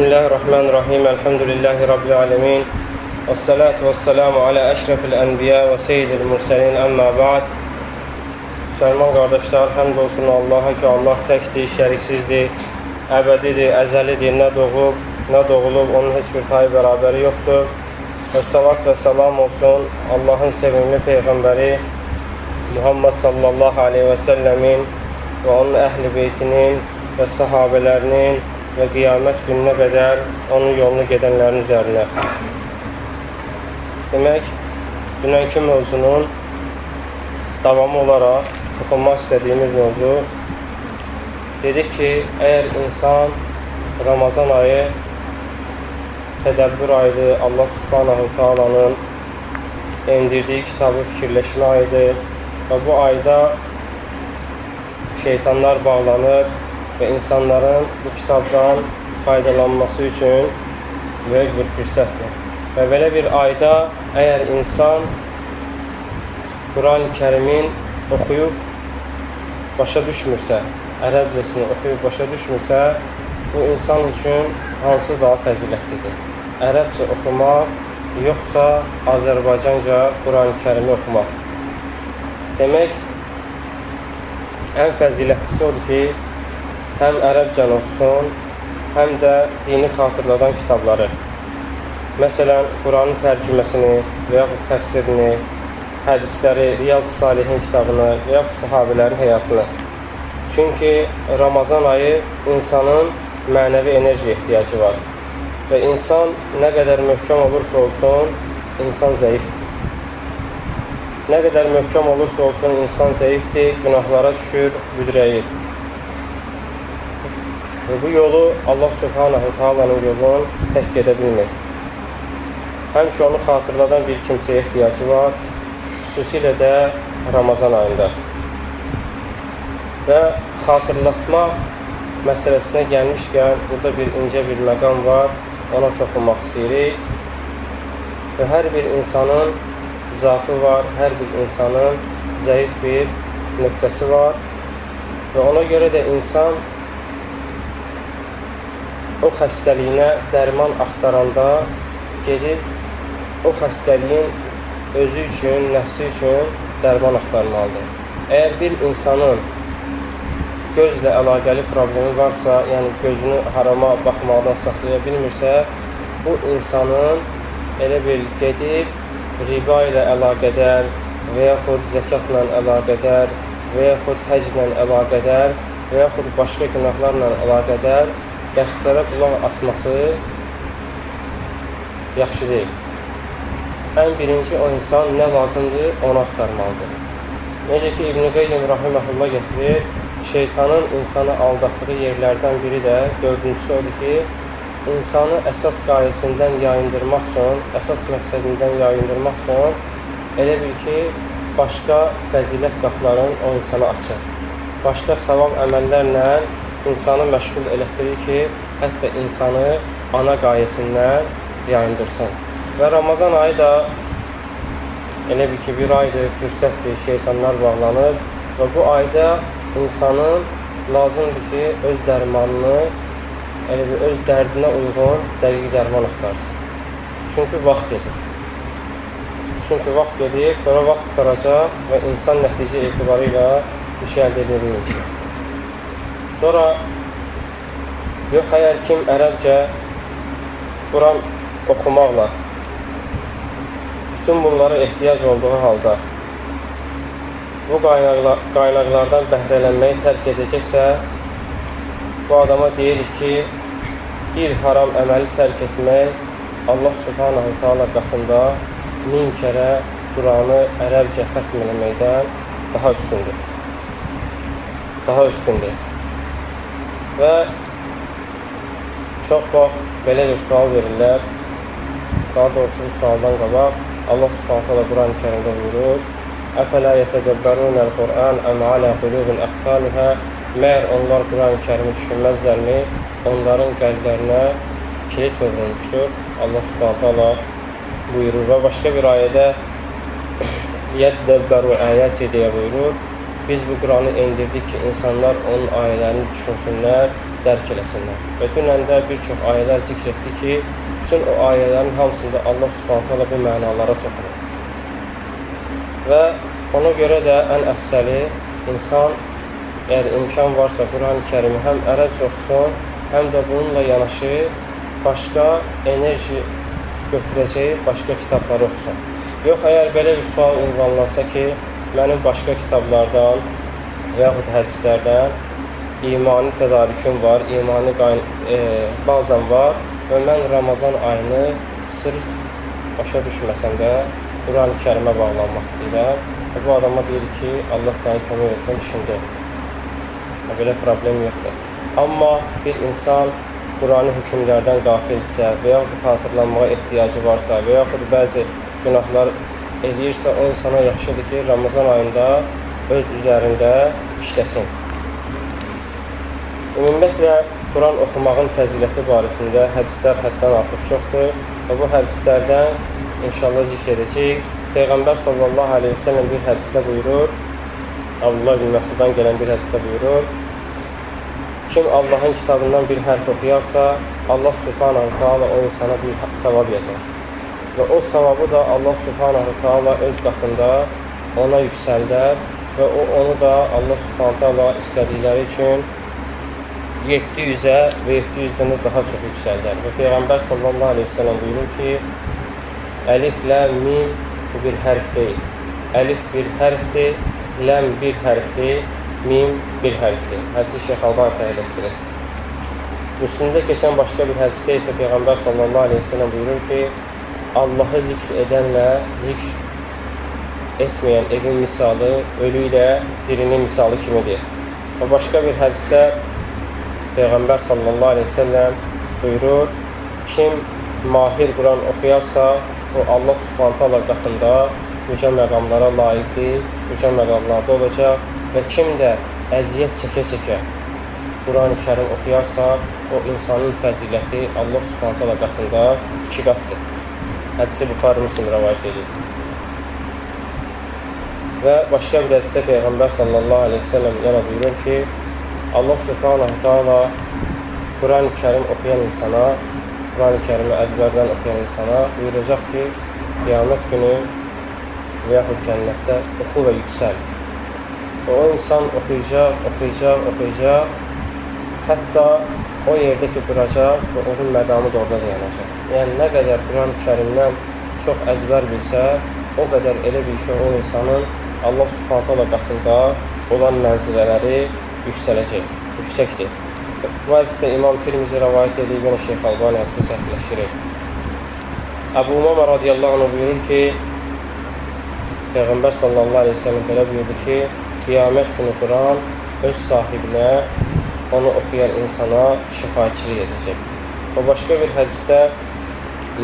Bismillahirrahmanirrahim. Elhamdülillahi Rabbil alemin. Və salatu və salamu alə əşrəfil ənbiya və seyyidil mürsəlin. Əmmə ba'd. Müsəlman qardaşlar, həmd olsun Allaha ki, Allah təkdir, şəriksizdir, əbədidir, əzəlidir, nə doğub, nə doğulub, onun heç bir tayı bərabəri yoxdur. Və salat və salam olsun Allahın sevimli Peyğəmbəri Muhammed sallallahu aleyhi və səlləmin və onun əhl-i beytinin və sahabələrinin və qiyamət gününə qədər onun yolunu gedənlərin üzərinə. Demək, dünənki mövzunun davamı olaraq oxunmaq istədiyimiz mövzu dedik ki, əgər insan Ramazan ayı tədəbbür ayıdır, Allah subhanahu taalanın endirdiyi kitabı fikirləşmə ayıdır və bu ayda şeytanlar bağlanır və insanların bu kitabdan faydalanması üçün böyük bir fürsətdir. Və belə bir ayda əgər insan Quran-ı kərimin oxuyub başa düşmürsə, ərəbcəsini oxuyub başa düşmürsə, bu insan üçün hansı daha fəzilətlidir? Ərəbcə oxumaq, yoxsa Azərbaycanca Quran-ı kərimi oxumaq? Demək, ən fəzilətlisi odur ki, həm ərəbcən oxusun, həm də dini xatırladan kitabları. Məsələn, Quranın tərcüməsini və yaxud təfsirini, hədisləri, Riyad-ı Salihin kitabını və yaxud sahabilərin həyatını. Çünki Ramazan ayı insanın mənəvi enerji ehtiyacı var. Və insan nə qədər möhkəm olursa olsun, insan zəifdir. Nə qədər möhkəm olursa olsun, insan zəifdir, günahlara düşür, büdrəyir. Və bu yolu Allah Subhanahu Taala'nın yolunu tək gedə bilmir. Həmişə onu xatırladan bir kimsəyə ehtiyacı var, xüsusilə də Ramazan ayında. Və xatırlatma məsələsinə gəlmişkən, burada bir incə bir məqam var, ona toxunmaq istəyirik. Və hər bir insanın zafı var, hər bir insanın zəif bir nöqtəsi var. Və ona görə də insan o xəstəliyinə dərman axtaranda gedib o xəstəliyin özü üçün, nəfsi üçün dərman axtarmalıdır. Əgər bir insanın gözlə əlaqəli problemi varsa, yəni gözünü harama baxmaqdan saxlaya bilmirsə, bu insanın elə bil gedib riba ilə əlaqədər və yaxud zəkatla əlaqədər və yaxud həclə əlaqədər və yaxud başqa günahlarla əlaqədər dərslərə qulaq asması yaxşı deyil. Ən birinci o insan nə lazımdır, onu axtarmalıdır. Necə ki, İbn-i Qeyyim Rahiməhullah getirir, şeytanın insanı aldatdığı yerlərdən biri də dördüncüsü odur ki, insanı əsas qayəsindən yayındırmaq üçün, əsas məqsədindən yayındırmaq üçün elə bil ki, başqa fəzilət qapıların o insana açır. Başqa savab əməllərlə insanı məşğul elətdirir ki, hətta insanı ana qayəsindən yayındırsın. Və Ramazan ayı da elə bir ki, bir aydır, fürsətdir, şeytanlar bağlanır və bu ayda insanın lazımdır ki, öz dərmanını, elə bir öz dərdinə uyğun dəqiq dərman axtarsın. Çünki vaxt gedir. Çünki vaxt gedir, sonra vaxt tutaracaq və insan nəticə etibarı ilə bir şey əldə edə bilməyəcək. Sonra yox əgər kim ərəbcə Quran oxumaqla bütün bunlara ehtiyac olduğu halda bu qaynaqlar, qaynaqlardan bəhrələnməyi tərk edəcəksə, bu adama deyirik ki, bir haram əməli tərk etmək Allah subhanahu ta'ala qatında min kərə Quranı ərəbcə xətm eləməkdən daha üstündür. Daha üstündür. Və çox vaxt belə bir sual verirlər. Daha doğrusu sualdan qabaq Allah Subhanahu taala Quran-ı Kərimdə buyurur: "Əfələ yetədəbbərunəl Qur'an əm alə qulubun aqfaluha?" Məyər onlar Quran-ı Kərimi düşünməzlərmi? Onların qəlblərinə kilit vurulmuşdur. Allah Subhanahu taala buyurur və başqa bir ayədə yəddəbbəru ayəti deyə buyurur biz bu Quranı endirdik ki, insanlar onun ayələrini düşünsünlər dərk eləsinlər. Və dünən də bir çox ayələr zikr etdi ki, bütün o ayələrin hamısında Allah subhanət hala bu mənalara toxunur. Və ona görə də ən əfsəli insan, əgər imkan varsa, Quran-ı kərimi həm ərəbcə oxusun, həm də bununla yanaşı başqa enerji götürəcəyi başqa kitabları oxusun. Yox, əgər belə bir sual ünvanlansa ki, mənim başqa kitablardan və yaxud hədislərdən imani tədarüküm var, imani e, bazam var və mən Ramazan ayını sırf başa düşməsəm də Quran-ı kərimə bağlanmaq istəyirəm. Və bu adama deyir ki, Allah səni kömək etsin, işində. Belə problem yoxdur. Amma bir insan Qurani hökmlərdən qafilsə və yaxud xatırlanmağa ehtiyacı varsa və yaxud bəzi günahlar eləyirsə, o insana yaxşıdır ki, Ramazan ayında öz üzərində işləsin. Ümumiyyətlə, Quran oxumağın fəziləti barəsində hədislər həddən artıq çoxdur və bu hədislərdən inşallah zikr edəcək. Peyğəmbər sallallahu aleyhi ve sellem bir hədisdə buyurur, Abdullah bin Məsuddan gələn bir hədisdə buyurur, kim Allahın kitabından bir hərf oxuyarsa, Allah subhanahu ta'ala o insana bir savab yazar. Və o savabı da Allah subhanahu ta'ala öz qatında ona yüksəldər və o onu da Allah subhanahu ta'ala istədikləri üçün 700-ə və 700-dən daha çox yüksəldər. Və Peyğəmbər sallallahu aleyhi ve sellem buyurur ki, əlif, ləm, mim bu bir hərf deyil. Əlif bir hərfdir, ləm bir hərfdir, mim bir hərfdir. Hədisi Şeyx Alban səhələşdirir. Müslümdə keçən başqa bir hədisdə isə Peyğəmbər sallallahu aleyhi ve sellem buyurur ki, Allahı zikr edənlə zikr etməyən evin misalı ölü ilə dirinin misalı kimidir. Və başqa bir hədisdə Peyğəmbər sallallahu aleyhi ve sellem buyurur, kim mahir Quran oxuyarsa, o Allah subhanət hala qatında yücə məqamlara layiqdir, yücə məqamlarda olacaq və kim də əziyyət çəkə-çəkə Quran-ı kərim oxuyarsa, o insanın fəziləti Allah subhanət hala qatında iki qatdır. Hədisi Buxarı Müslim rəvayət edir. Və başqa bir hədisdə Peyğəmbər sallallahu aleyhi ve sellem yana buyurur ki, Allah subhanahu ta'ala Quran-ı Kerim oxuyan insana, Quran-ı Kerimi əzbərdən oxuyan insana buyuracaq ki, qiyamət günü və yaxud cənnətdə oxu və yüksəl. O insan oxuyacaq, oxuyacaq, oxuyacaq, hətta o yerdə ki, duracaq və onun məqamı da orada dayanacaq. Yəni, nə qədər Quran-ı Kerimdən çox əzbər bilsə, o qədər elə bir ki, o insanın Allah subhanətə qatında olan mənzilələri yüksələcək, yüksəkdir. Bu hədisdə İmam Tirmizi rəvayət edib, yenə Şeyx Albani hədisi səhvləşdirir. Əbu Umama radiyallahu anh buyurur ki, Peyğəmbər sallallahu aleyhi ve sellem belə buyurdu ki, qiyamət günü Quran öz sahibinə, onu oxuyan insana şifaçilik edəcək. O başqa bir hədisdə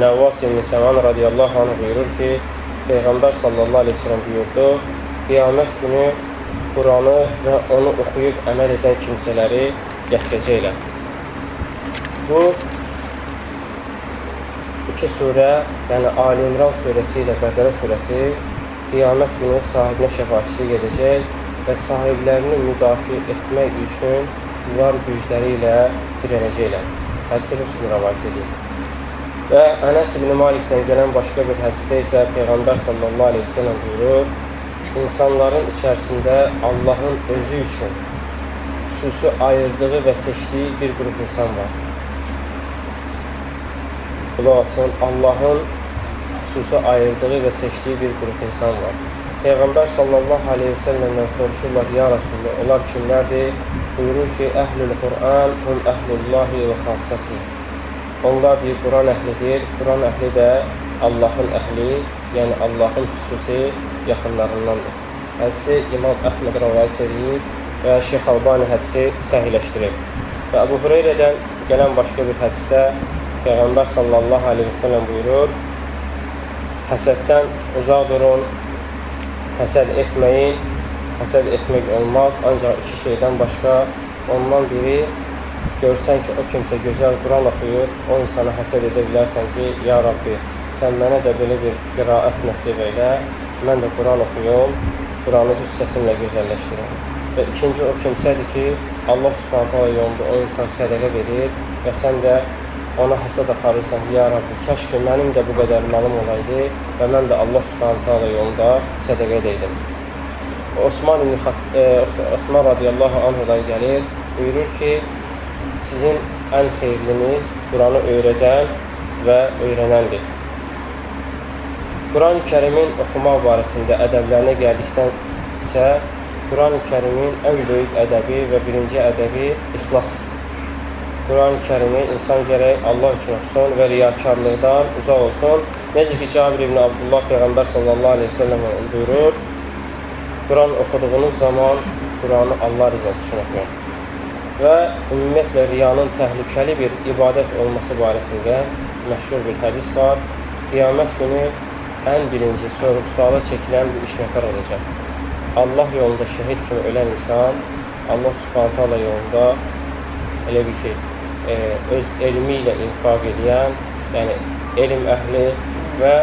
Nəvvas ibn Səman radiyallahu anh buyurur ki, Peyğəmbər sallallahu aleyhi sellem buyurdu, qiyamət günü Quranı və onu oxuyub əməl edən kimsələri gətirəcəklər. Bu iki surə, yəni Ali İmran surəsi ilə Bəqərə surəsi qiyamət günü sahibinə şəfaçilik edəcək və sahiblərini müdafiə etmək üçün var gücləri ilə dirənəcəklər. Hədisi Müslüm rəvayət edir. Və Ənəs ibn Malikdən gələn başqa bir hədisdə isə Peyğəmbər sallallahu aleyhi ve sellem buyurur, insanların içərisində Allahın özü üçün xüsusi ayırdığı və seçdiyi bir qrup insan var. Qulaq asın, Allahın xüsusi ayırdığı və seçdiyi bir qrup insan var. Peyğəmbər sallallahu aleyhi ve sellemdən soruşurlar, ya Rasulullah, onlar kimlərdir? Buyurur ki, əhlül Qur'an, hum əhlullahi və xassəti. Onlar bir Quran əhlidir, Quran əhli də Allahın əhli, yəni Allahın xüsusi yaxınlarındandır. Hədisi İmam Əhməd rəvayət edir və Şeyx Albani hədisi səhiləşdirir. Və Əbu Hüreyrədən gələn başqa bir hədisdə Peyğəmbər sallallahu aleyhi ve sellem buyurur, həsəddən uzaq durun, həsəd etməyin, həsəd etmək olmaz, ancaq iki şeydən başqa ondan biri görsən ki, o kimsə gözəl Quran oxuyur, o insana həsəd edə bilərsən ki, ya Rabbi, sən mənə də belə bir qiraət nəsib elə, mən də Quran oxuyum, Quranı öz səsimlə gözəlləşdirirəm. Və ikinci o kimsədir ki, Allah subhanətə yolunda o insan sədəqə verir və sən də ona həsəd aparırsan, ya Rabbi, kəş ki, mənim də bu qədər malım olaydı və mən də Allah subhanətə yolunda sədəqə edəydim. Osman, e, Osman radiyallahu anhudan gəlir, buyurur ki, sizin ən xeyirliniz Quranı öyrədən və öyrənəndir. Quran-ı kərimin oxumaq barəsində ədəblərinə gəldikdən isə Quran-ı kərimin ən böyük ədəbi və birinci ədəbi ixlasdır. Quran-ı kərimi insan gərək Allah üçün oxusun və riyakarlıqdan uzaq olsun. Necə ki, Cabir ibn Abdullah Peyğəmbər sallallahu aleyhi ve sellem buyurur, Quran oxuduğunuz zaman Quranı Allah rızası üçün oxuyun. Və ümumiyyətlə riyanın təhlükəli bir ibadət olması barəsində məşhur bir hədis var. Qiyamət günü ən birinci sorğu-suala çəkilən bu üç nəfər olacaq. Allah yolunda şəhid kimi ölən insan, Allah subhanət hala yolunda elə bir ki, e, öz elmi ilə infaq edən, yəni elm əhli və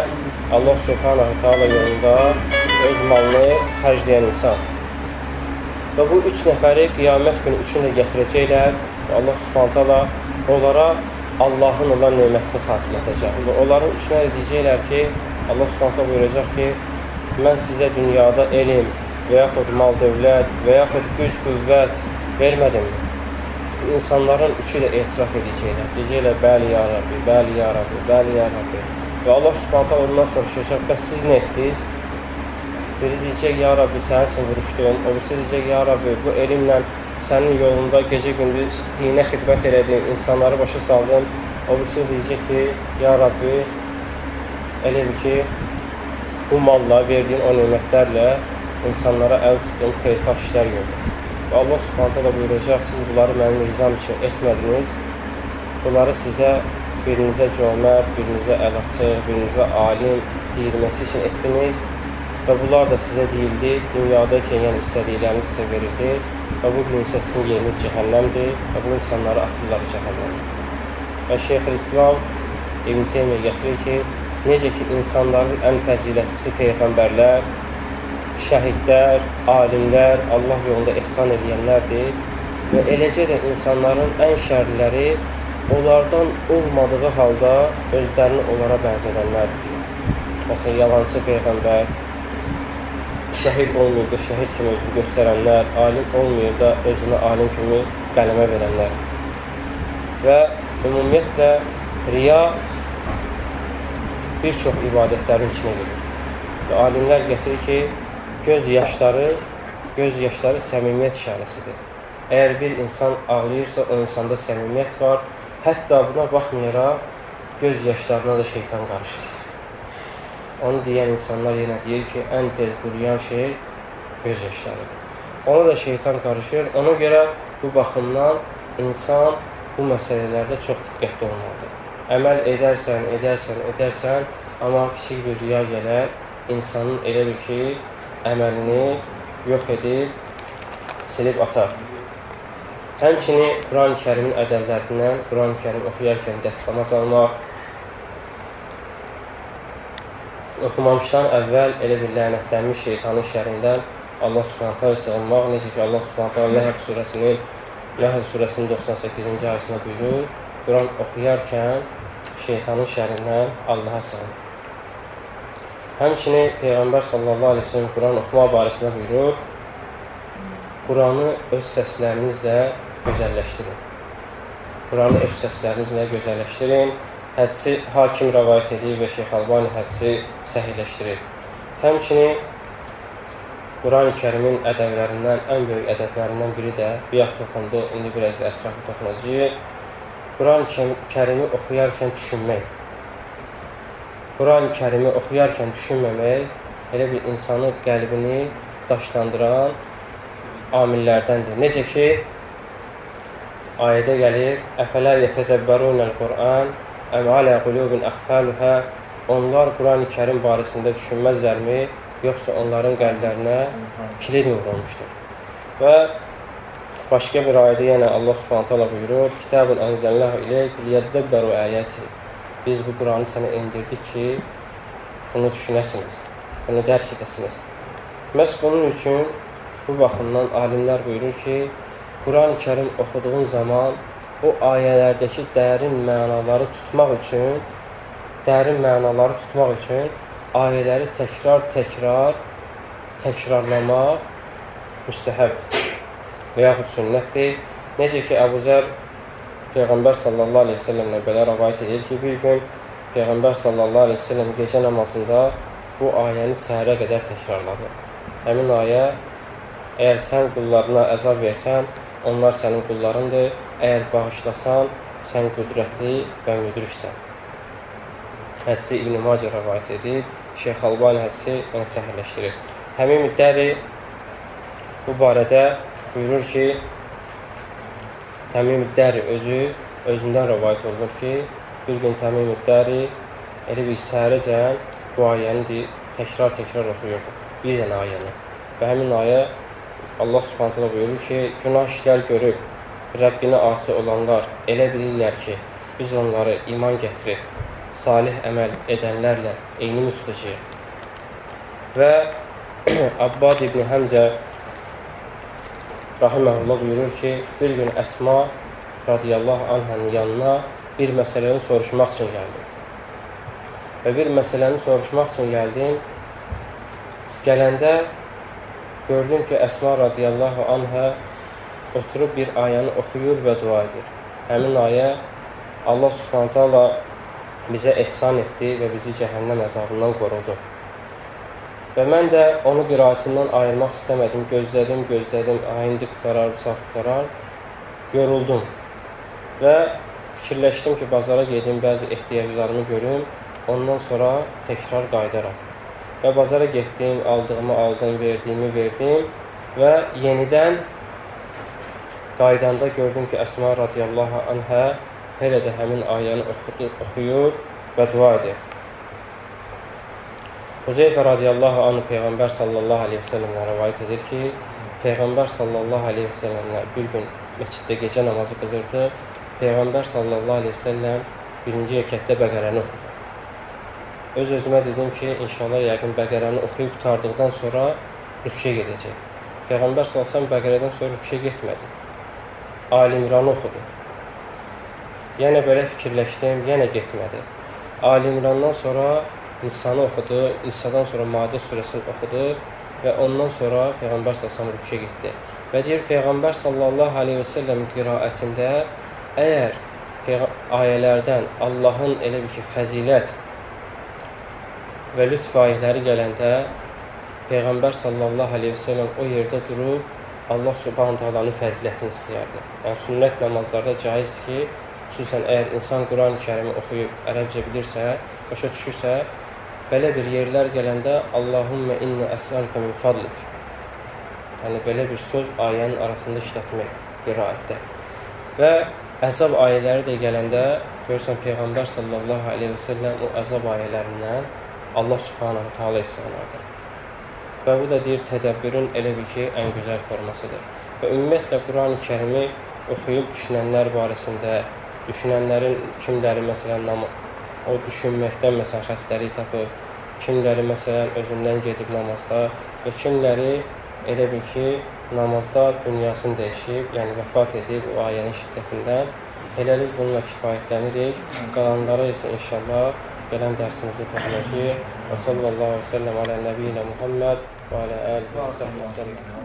Allah subhanət hala yolunda öz malını xərcləyən insan. Və bu üç nəfəri qiyamət günü üçün də gətirəcəklər Allah subhantala onlara Allahın olan neymətini xatırlatacaq. Və onların üçünə də deyəcəklər ki, Allah subhantala buyuracaq ki, mən sizə dünyada elm və yaxud mal dövlət və yaxud güc qüvvət vermədimmi? İnsanların üçü də etiraf edəcəklər. Deyəcəklər, bəli ya Rabbi, bəli ya Rabbi, bəli ya Rabbi. Və Allah subhantala ondan soruşacaq, bəs siz nə etdiniz? Biri deyəcək, ya Rabbi, üçün vuruşdun. O birisi deyəcək, ya Rabbi, bu elmlə sənin yolunda gecə-gündüz dinə xidmət elədin, insanları başa saldın. O birisi deyəcək ki, ya Rabbi, bir ki, bu malla, verdiyin o nimətlərlə insanlara əl tutdun, xeyirxah işlər gördün. Və Allah subhanətə da buyuracaq, siz bunları mənim rizam üçün etmədiniz. Bunları sizə birinizə cömər, birinizə əl açıq, birinizə alim deyilməsi üçün etdiniz və bunlar da sizə deyildi, dünyadakən yəni istədikləriniz sizə verildi və bu gün isə sizin yeriniz cəhənnəmdir və bu insanları atırlar cəhənnəmə. Və Şeyx-i-İslam İbn Teymiyyə gətirir ki, necə ki, insanların ən fəzilətlisi peyğəmbərlər, şəhidlər, alimlər, Allah yolunda ehsan edənlərdir və eləcə də insanların ən şərliləri onlardan olmadığı halda özlərini onlara bənzədənlərdir. Məsələn, yalancı peyğəmbər, şəhid olmayıb da şəhid kimi özünü göstərənlər, alim olmayıb da özünü alim kimi qələmə verənlər. Və ümumiyyətlə riya bir çox ibadətlərin içinə gedir. Və alimlər gətirir ki, göz yaşları, göz yaşları səmimiyyət işarəsidir. Əgər bir insan ağlayırsa, o insanda səmimiyyət var. Hətta buna baxmayaraq, göz yaşlarına da şeytan qarışır. Onu deyən insanlar yenə deyir ki, ən tez quruyan şey göz yaşlarıdır. Ona da şeytan qarışır. Ona görə bu baxımdan insan bu məsələlərdə çox diqqətli olmalıdır. Əməl edərsən, edərsən, edərsən, amma kiçik bir riya gələr, insanın elə bir ki, əməlini yox edib, silib atar. Həmçini Quran-ı kərimin ədəblərindən Quran-ı kərim oxuyarkən dəstəmaz almaq, oxumamışdan əvvəl elə bir lənətlənmiş şeytanın şərindən Allah subhanətə sığınmaq, necə ki, Allah subhanətə Ləhəb surəsinin Ləhəb surəsinin 98-ci ayəsində buyurur, Quran oxuyarkən şeytanın şərindən Allaha sığın. Həmçini Peyğəmbər sallallahu aleyhi ve sellem Quran oxumaq barəsində buyurur, Quranı öz səslərinizlə gözəlləşdirin. Quranı öz səslərinizlə gözəlləşdirin hədsi hakim rəvayət edir və Şeyx Albani hədsi səhihləşdirir. Həmçinin Quran-ı kərimin ədəblərindən, ən böyük ədəblərindən biri də biyaq toxundu, indi biraz da ətrafı toxunacaq. Quran-ı kərimi oxuyarkən düşünmək. Quran-ı kərimi oxuyarkən düşünməmək elə bir insanın qəlbini daşlandıran amillərdəndir. Necə ki, ayədə gəlir, Əfələ yətədəbbərunəl Qur'an Əm alə qulubun əxfəluhə Onlar Quran-ı kərim barəsində düşünməzlərmi, yoxsa onların qəlblərinə kilit vurulmuşdur. Və başqa bir ayədə yenə Allah subhanət hala buyurur, Kitabın ənzəlləhu iləyk liyyəddəbbəru əyəti Biz bu Quranı sənə indirdik ki, bunu düşünəsiniz, bunu dərk edəsiniz. Məhz bunun üçün Bu baxımdan alimlər buyurur ki, Quran-ı Kərim oxuduğun zaman o ayələrdəki dərin mənaları tutmaq üçün, dərin mənaları tutmaq üçün ayələri təkrar-təkrar təkrarlamaq müstəhəbdir və yaxud sünnətdir. Necə ki, Əbu Zər Peyğəmbər sallallahu aleyhi ve sellemlə belə rəvayət edir ki, bir gün Peyğəmbər sallallahu aleyhi ve sellem gecə namazında bu ayəni səhərə qədər təkrarladı. Həmin ayə Əgər sən qullarına əzab versən, onlar sənin qullarındır. Əgər bağışlasan, sən qüdrətli və müdriksən. Hədisi İbn-i Macə rəvayət edir. Şeyx Albani hədisi onu səhirləşdirir. Həmin müddəri bu barədə buyurur ki, Təmim müddəri özü, özündən rəvayət olunur ki, bir gün Təmim müddəri elə bir səhərəcən bu ayəni təkrar-təkrar oxuyurdu. Bir dənə ayəni. Və həmin ayə Allah subhanətlə buyurur ki, günah işlər görüb, Rəbbinə asi olanlar elə bilirlər ki, biz onları iman gətirib, salih əməl edənlərlə eyni müstəcəyik. Və Abbad ibn Həmzə rahiməhullah buyurur ki, bir gün Əsma radiyallahu anhənin yanına bir məsələni soruşmaq üçün gəldim. Və bir məsələni soruşmaq üçün gəldim. Gələndə gördüm ki, Əsma radiyallahu anhə oturub bir ayəni oxuyur və dua edir. Həmin ayə Allah subhanətə Allah bizə ehsan etdi və bizi cəhənnəm əzabından qorudu. Və mən də onu qiraətindən ayırmaq istəmədim. Gözlədim, gözlədim, ayindi qutarar, sağ qutarar. Yoruldum və fikirləşdim ki, bazara gedim, bəzi ehtiyaclarımı görüm, ondan sonra təkrar qaydaram və bazara getdim, aldığımı aldım, verdiyimi verdim və yenidən qaydanda gördüm ki, Əsma radiyallahu anhə hələ də həmin ayəni oxuyur və dua edir. Huzeyfə radiyallahu anh Peyğəmbər sallallahu aleyhi ve sellemlə rəvayət edir ki, Peyğəmbər sallallahu aleyhi ve sellemlə bir gün məsciddə gecə namazı qılırdı. Peyğəmbər sallallahu aleyhi ve sellem birinci rəkətdə bəqərəni oxudu öz-özümə dedim ki, inşallah yəqin Bəqərəni oxuyub qutardıqdan sonra rükşə gedəcək. Peyğəmbər salsam Bəqərədən sonra rükşə getmədi. Alimranı oxudu. Yenə belə fikirləşdim, yenə getmədi. Alimrandan sonra Nisanı oxudu, Nisadan sonra Madə surəsini oxudu və ondan sonra Peyğəmbər salsam rükşə getdi. Və deyir, Peyğəmbər sallallahu aleyhi və səlləm qiraətində əgər ayələrdən Allahın elə bir ki, fəzilət və lütf ayələri gələndə Peyğəmbər sallallahu aleyhi ve sellem o yerdə durub Allah subhanahu taalanın fəzilətini istəyərdi. Yəni sünnət namazlarda caizdir ki, xüsusən əgər insan Quran-ı Kərimi oxuyub ərəbcə bilirsə, başa düşürsə, belə bir yerlər gələndə Allahumma inni əs'aluka min fadlik. Yəni belə bir söz ayənin arasında işlətmək qiraətdə. Və əzab ayələri də gələndə görürsən Peyğəmbər sallallahu aleyhi və səlləm o əzab ayələrindən Allah subhanahu taala istəyənlərdir. Və bu da deyir, tədəbbürün elə bir ki, ən gözəl formasıdır. Və ümumiyyətlə, Quran-ı kərimi oxuyub düşünənlər barəsində, düşünənlərin kimləri, məsələn, o düşünməkdən, məsələn, xəstəlik tapıb, kimləri, məsələn, özündən gedib namazda və kimləri elə bir ki, namazda dünyasını dəyişib, yəni vəfat edib o ayənin şiddətindən. Eləlik bununla kifayətlənirik. Qalanları isə inşallah gələn dərsimizdə toxunacağıq. Və sallallahu aleyhi və səlləm alə nəbiyyinə Muhammed və alə əlihi və səhvə səlləm.